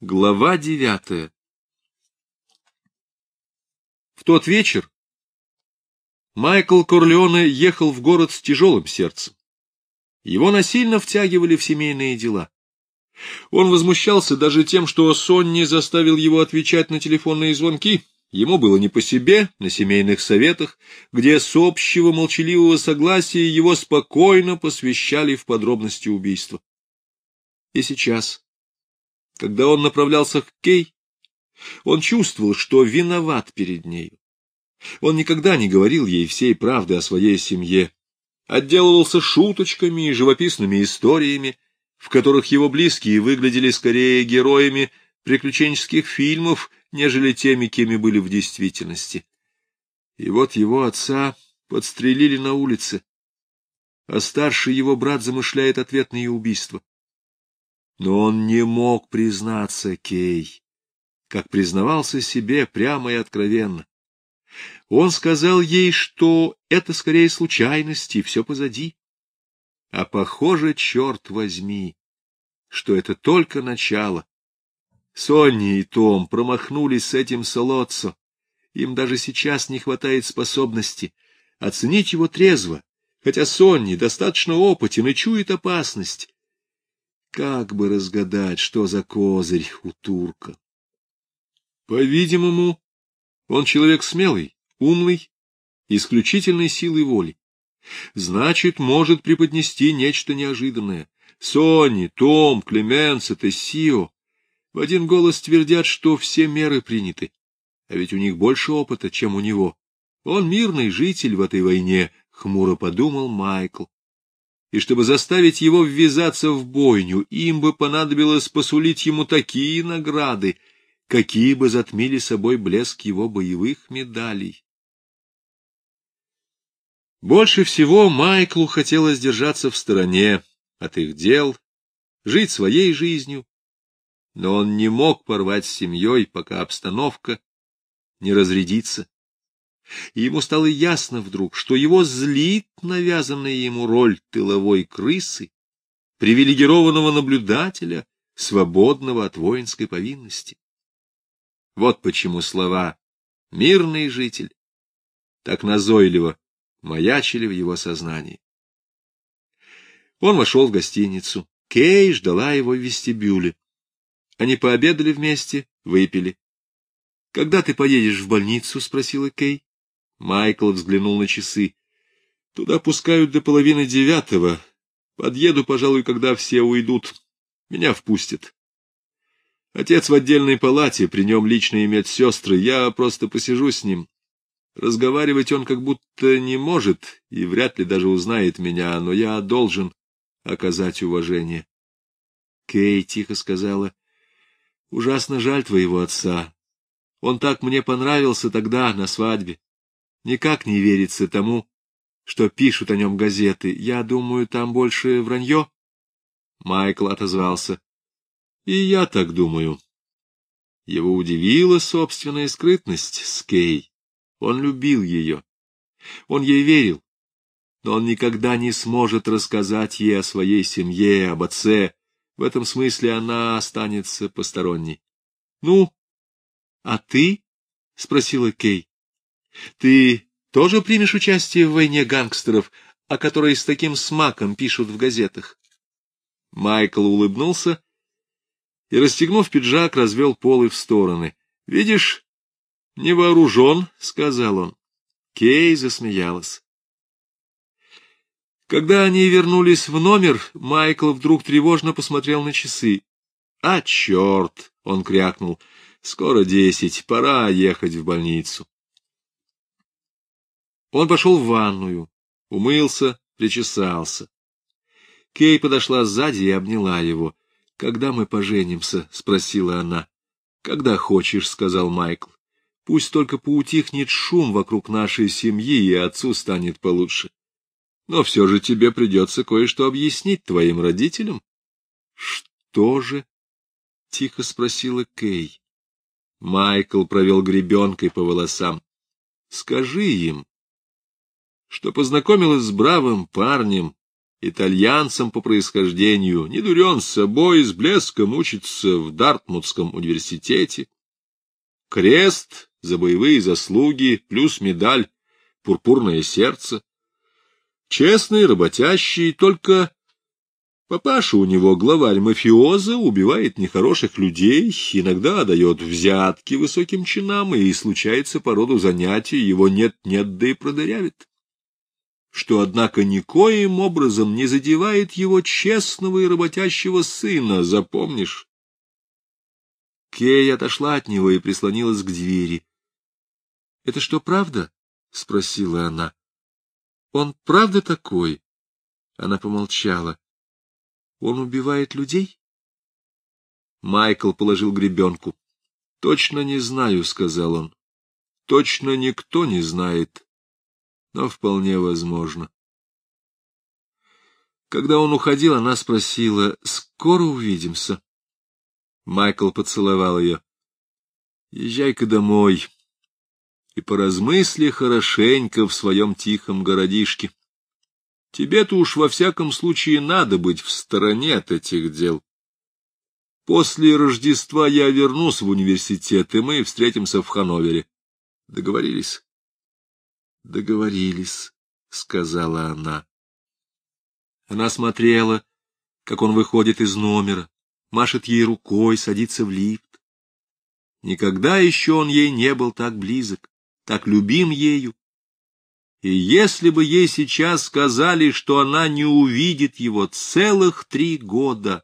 Глава девятая В тот вечер Майкл Корлеоне ехал в город с тяжелым сердцем. Его насильно втягивали в семейные дела. Он возмущался даже тем, что Сонни заставил его отвечать на телефонные звонки. Ему было не по себе на семейных советах, где с общего молчаливого согласия его спокойно посвящали в подробности убийства. И сейчас, когда он направлялся к Кей, он чувствовал, что виноват перед нею. Он никогда не говорил ей всей правды о своей семье, отделывался шуточками и живописными историями, в которых его близкие выглядели скорее героями приключенческих фильмов, нежели теми, кеми были в действительности. И вот его отца подстрелили на улице, а старший его брат замышляет ответные убийства. Но он не мог признаться Кей, как признавался себе прямо и откровенно. Он сказал ей, что это скорее случайность, и все позади. А похоже, черт возьми, что это только начало. Сонни и Том промахнулись с этим Солоццо. Им даже сейчас не хватает способности оценить его трезво, хотя Сонни достаточно опытен и чует опасность. Как бы разгадать, что за козырь у турка? По-видимому, он человек смелый, умный, исключительной силой воли. Значит, может преподнести нечто неожиданное. Сони, Том, Клеменса, Тессио в один голос твердят, что все меры приняты. А ведь у них больше опыта, чем у него. Он мирный житель в этой войне, — хмуро подумал Майкл. И чтобы заставить его ввязаться в бойню, им бы понадобилось посулить ему такие награды, какие бы затмили собой блеск его боевых медалей. Больше всего Майклу хотелось держаться в стороне от их дел, жить своей жизнью, но он не мог порвать с семьей, пока обстановка не разрядится. И ему стало ясно вдруг, что его злит навязанная ему роль тыловой крысы, привилегированного наблюдателя, свободного от воинской повинности. Вот почему слова «мирный житель» так назойливо маячили в его сознании. Он вошел в гостиницу. Кей ждала его в вестибюле. Они пообедали вместе, выпили. — Когда ты поедешь в больницу? — спросила Кей. Майкл взглянул на часы. — Туда пускают до половины девятого. Подъеду, пожалуй, когда все уйдут. Меня впустят. Отец в отдельной палате, при нем личные медсестры. Я просто посижу с ним. Разговаривать он как будто не может и вряд ли даже узнает меня, но я должен оказать уважение. Кей тихо сказала, — Ужасно жаль твоего отца. Он так мне понравился тогда, на свадьбе. Никак не верится тому, что пишут о нем газеты. Я думаю, там больше вранье. Майкл отозвался. — И я так думаю. Его удивила собственная скрытность с Кей. Он любил ее. Он ей верил. Но он никогда не сможет рассказать ей о своей семье, об отце. В этом смысле она останется посторонней. — Ну, а ты? — спросила Кей. — Ты тоже примешь участие в войне гангстеров, о которой с таким смаком пишут в газетах? Майкл улыбнулся и, расстегнув пиджак, развел полы в стороны. — Видишь, — Не вооружен, — сказал он. Кей засмеялась. Когда они вернулись в номер, Майкл вдруг тревожно посмотрел на часы. — А, черт! — он крякнул. — Скоро десять, пора ехать в больницу. Он пошел в ванную, умылся, причесался. Кей подошла сзади и обняла его. — Когда мы поженимся? — спросила она. — Когда хочешь, — сказал Майкл. Пусть только поутихнет шум вокруг нашей семьи, и отцу станет получше. Но все же тебе придется кое-что объяснить твоим родителям. — Что же? — тихо спросила Кей. Майкл провел гребенкой по волосам. — Скажи им, что познакомилась с бравым парнем итальянцем по происхождению, не дурен с собой, с блеском учится в Дартмутском университете. Крест за боевые заслуги, плюс медаль «Пурпурное сердце». Честный, работящий, только Папаша у него главарь мафиоза, убивает нехороших людей, иногда дает взятки высоким чинам, и случается по роду занятий, его нет-нет, да и продырявит. Что, однако, никоим образом не задевает его честного и работящего сына, запомнишь? Кей отошла от него и прислонилась к двери. — Это что, правда? — спросила она. — Он правда такой? Она помолчала. Он убивает людей? Майкл положил гребенку. — Точно не знаю, — сказал он. — Точно никто не знает, но вполне возможно. Когда он уходил, она спросила, — Скоро увидимся? Майкл поцеловал ее. — Езжай-ка домой и поразмысли хорошенько в своем тихом городишке. Тебе-то уж во всяком случае надо быть в стороне от этих дел. После Рождества я вернусь в университет, и мы встретимся в Ханновере. Договорились? Договорились, — сказала она. Она смотрела, как он выходит из номера, машет ей рукой, садится в лифт. Никогда еще он ей не был так близок, так любим ею, и если бы ей сейчас сказали, что она не увидит его целых три года,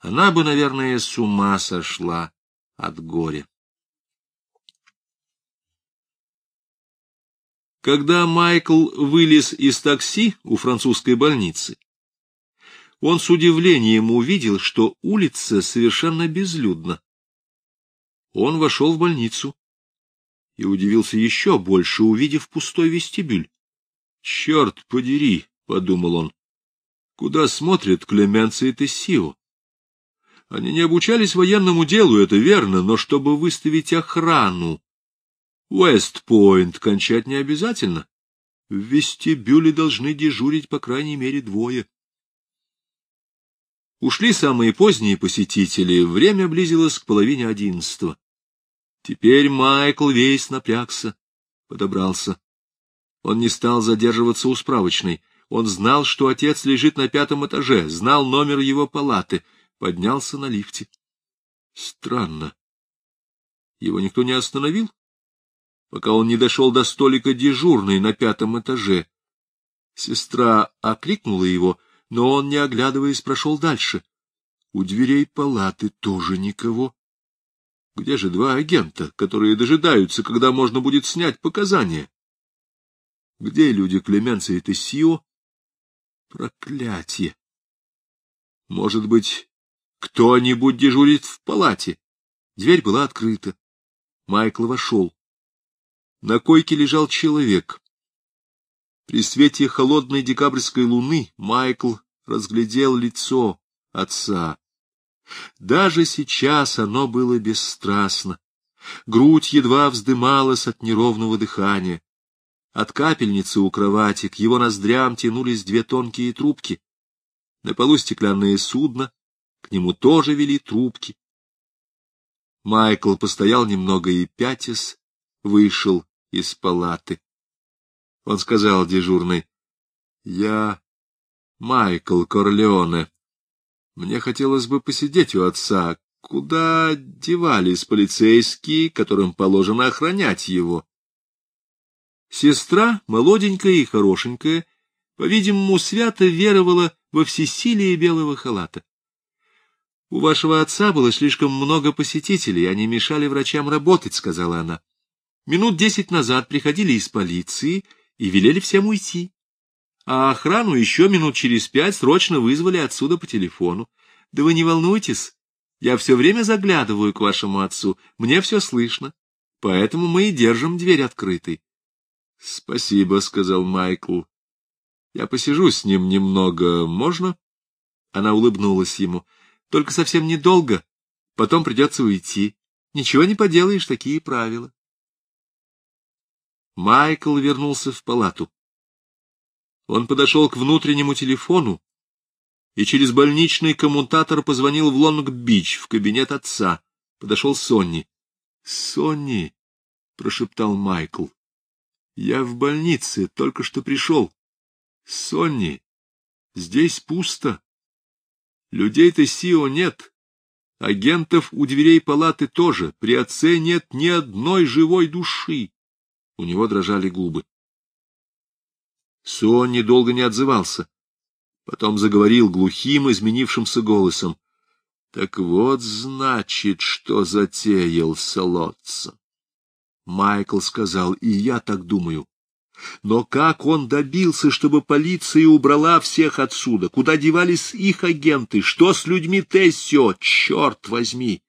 она бы, наверное, с ума сошла от горя. Когда Майкл вылез из такси у французской больницы, он с удивлением увидел, что улица совершенно безлюдна. Он вошел в больницу и удивился еще больше, увидев пустой вестибюль. «Черт подери!» — подумал он. «Куда смотрят Клеменция и Тессио? Они не обучались военному делу, это верно, но чтобы выставить охрану, Уэст-Пойнт кончать не обязательно. В вестибюле должны дежурить по крайней мере двое. Ушли самые поздние посетители, время близилось к половине одиннадцатого. Теперь Майкл весь напрягся, подобрался. Он не стал задерживаться у справочной. Он знал, что отец лежит на пятом этаже, знал номер его палаты, поднялся на лифте. Странно. Его никто не остановил, пока он не дошел до столика дежурной на пятом этаже. Сестра окликнула его, но он, не оглядываясь, прошел дальше. У дверей палаты тоже никого. Где же два агента, которые дожидаются, когда можно будет снять показания? Где люди Клеменца и Тессио? Проклятие! Может быть, кто-нибудь дежурит в палате? Дверь была открыта. Майкл вошел. На койке лежал человек. При свете холодной декабрьской луны Майкл разглядел лицо отца. Даже сейчас оно было бесстрастно. Грудь едва вздымалась от неровного дыхания. От капельницы у кровати к его ноздрям тянулись две тонкие трубки. На полу стеклянное судно, к нему тоже вели трубки. Майкл постоял немного и пятис вышел из палаты. Он сказал дежурной, — Я Майкл Корлеоне. Мне хотелось бы посидеть у отца. Куда девались полицейские, которым положено охранять его? Сестра, молоденькая и хорошенькая, по-видимому, свято веровала во всесилие белого халата. — У вашего отца было слишком много посетителей, они мешали врачам работать, — сказала она. Минут десять назад приходили из полиции и велели всем уйти а охрану еще минут через пять срочно вызвали отсюда по телефону. Да вы не волнуйтесь, я все время заглядываю к вашему отцу, мне все слышно, поэтому мы и держим дверь открытой. — Спасибо, — сказал Майкл. — Я посижу с ним немного, можно? Она улыбнулась ему. — Только совсем недолго, потом придется уйти. Ничего не поделаешь, такие правила. Майкл вернулся в палату. Он подошел к внутреннему телефону и через больничный коммутатор позвонил в Лонг-Бич, в кабинет отца. Подошел Сонни. — Сонни, — прошептал Майкл, — я в больнице, только что пришел. Сонни, здесь пусто. Людей-то Сио нет. Агентов у дверей палаты тоже. При отце нет ни одной живой души. У него дрожали губы. Сонни долго не отзывался. Потом заговорил глухим, изменившимся голосом. — Так вот, значит, что затеял Солодца. Майкл сказал, и я так думаю. Но как он добился, чтобы полиция убрала всех отсюда? Куда девались их агенты? Что с людьми Тессио? Черт возьми!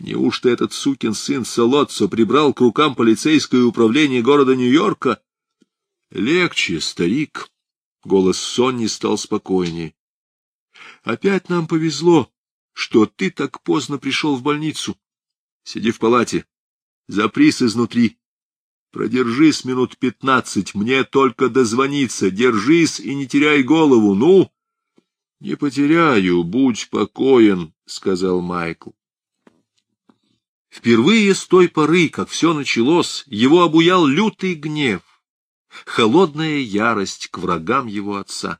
Неужто этот сукин сын Солоццо прибрал к рукам полицейское управление города Нью-Йорка? Легче, старик. Голос Сонни стал спокойнее. Опять нам повезло, что ты так поздно пришел в больницу. Сиди в палате, запрись изнутри. Продержись минут пятнадцать, мне только дозвониться. Держись и не теряй голову, ну? — Не потеряю, будь покоен, — сказал Майкл. Впервые с той поры, как все началось, его обуял лютый гнев холодная ярость к врагам его отца.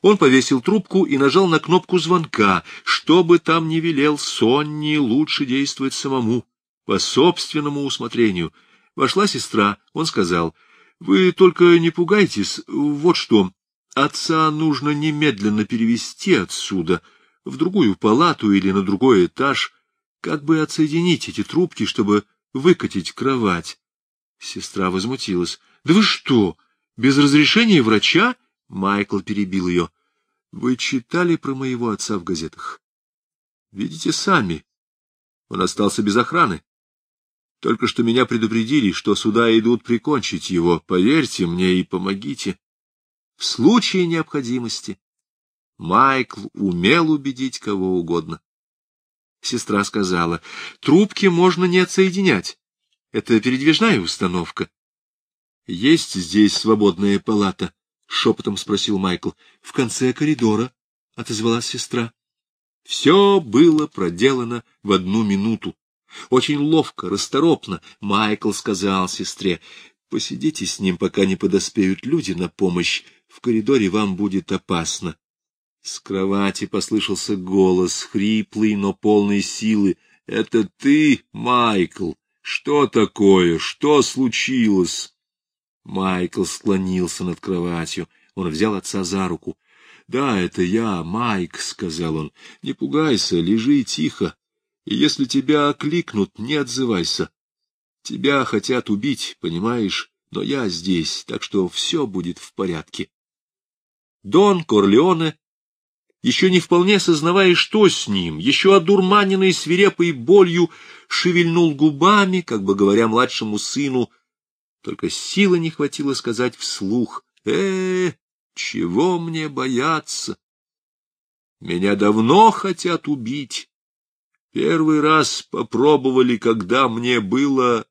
Он повесил трубку и нажал на кнопку звонка. Что бы там ни велел Сонни, лучше действовать самому, по собственному усмотрению. Вошла сестра, он сказал, — Вы только не пугайтесь, вот что, отца нужно немедленно перевести отсюда, в другую палату или на другой этаж, как бы отсоединить эти трубки, чтобы выкатить кровать. Сестра возмутилась. — Да вы что, без разрешения врача? Майкл перебил ее. — Вы читали про моего отца в газетах? Видите сами. Он остался без охраны. Только что меня предупредили, что сюда идут прикончить его. Поверьте мне и помогите. В случае необходимости Майкл умел убедить кого угодно. Сестра сказала, трубки можно не отсоединять. Это передвижная установка. — Есть здесь свободная палата? — шепотом спросил Майкл. — В конце коридора, — отозвалась сестра. Все было проделано в одну минуту. Очень ловко, расторопно Майкл сказал сестре, — Посидите с ним, пока не подоспеют люди на помощь. В коридоре вам будет опасно. С кровати послышался голос, хриплый, но полный силы. — Это ты, Майкл? Что такое? Что случилось? Майкл склонился над кроватью. Он взял отца за руку. — Да, это я, Майк, — сказал он. — Не пугайся, лежи тихо. И если тебя окликнут, не отзывайся. Тебя хотят убить, понимаешь, но я здесь, так что все будет в порядке. Дон Корлеоне еще не вполне сознавая, что с ним, еще одурманенный свирепой болью, шевельнул губами, как бы говоря младшему сыну, только силы не хватило сказать вслух, «Э, чего мне бояться? Меня давно хотят убить. Первый раз попробовали, когда мне было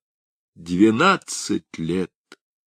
двенадцать лет».